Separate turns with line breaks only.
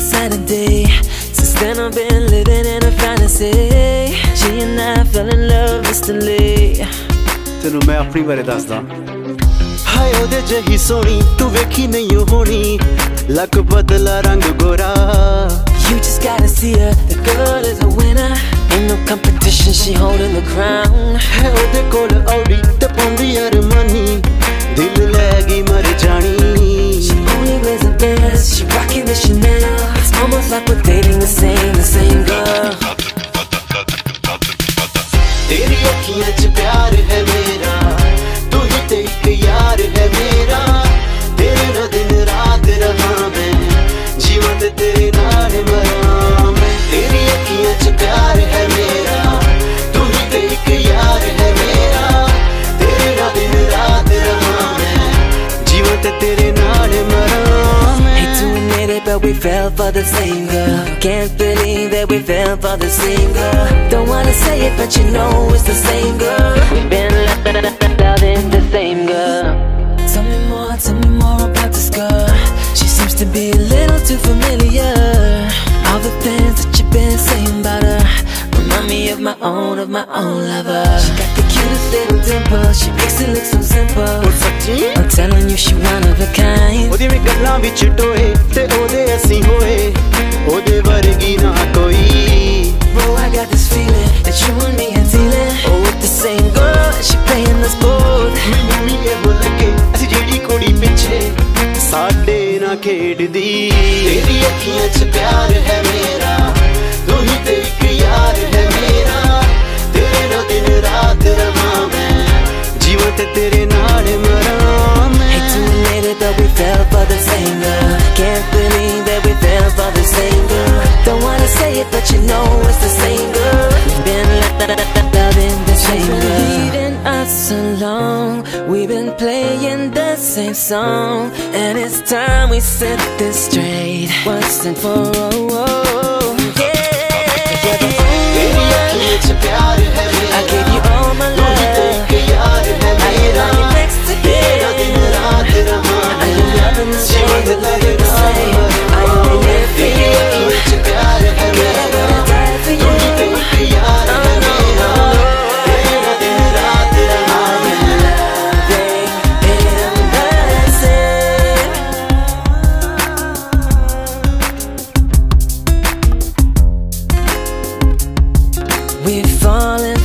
Saturday. Since then I've been living in a fantasy. She and I fell in love instantly.
ਤੈਨੂੰ ਮੈਂ ਆਪਣੀ ਬਾਰੇ ਦੱਸਦਾ। ਹਾਏ ਉਹਦੇ ਜਹੀ ਸੋਹਣੀ ਤੂੰ ਵੇਖੀ ਨਹੀਂ ਹੋਣੀ। ਲੱਕ ਬਦਲਾ ਰੰਗ ਗੋਰਾ।
You just gotta see her, the girl is a winner. Ain't no competition, she holding the crown.
ਹੈ ਉਹਦੇ ਕੋਲ
we fell for the same girl Can't believe that we fell for the same girl Don't wanna say it, but you know it's the same girl. We've been loving the same girl. Tell me more, tell me more about this girl. She seems to be a little too familiar. All the things that you've been saying about her. Remind me of my own, of my own lover She got the cutest little dimple She makes it look so simple
ਸੱਚੀ
I'm telling you she one of a kind
ਉਹਦੇ ਵੀ ਗੱਲਾਂ ਵਿੱਚ ਟੋਏ ਤੇ ਉਹਦੇ ਅਸੀਂ ਹੋਏ ਉਹਦੇ ਵਰਗੀ ਨਾ ਕੋਈ
Bro, I got this feeling that you and me are dealing Oh, with the same girl, and she playing us both
ਮੈਨੂੰ ਵੀ ਇਹੋ ਲੱਗੇ ਅਸੀਂ ਜਿਹੜੀ ਕੁੜੀ ਪਿੱਛੇ ਸਾਡੇ ਨਾਲ ਖੇਡਦੀ ਤੇਰੀ ਅੱਖੀਆਂ 'ਚ ਪਿਆਰ ਹੈ ਤੇ ਤੇਰੇ ਨਾਲ ਮਰਾਂ ਮੈਂ
Hate to admit it, but we fell for the same girl Can't believe that we fell for the same girl Don't wanna say it, but you know it's the same girl We've been loving the same girl Leaving us alone We've been playing the same song And it's time we set this straight Once and for all, Falling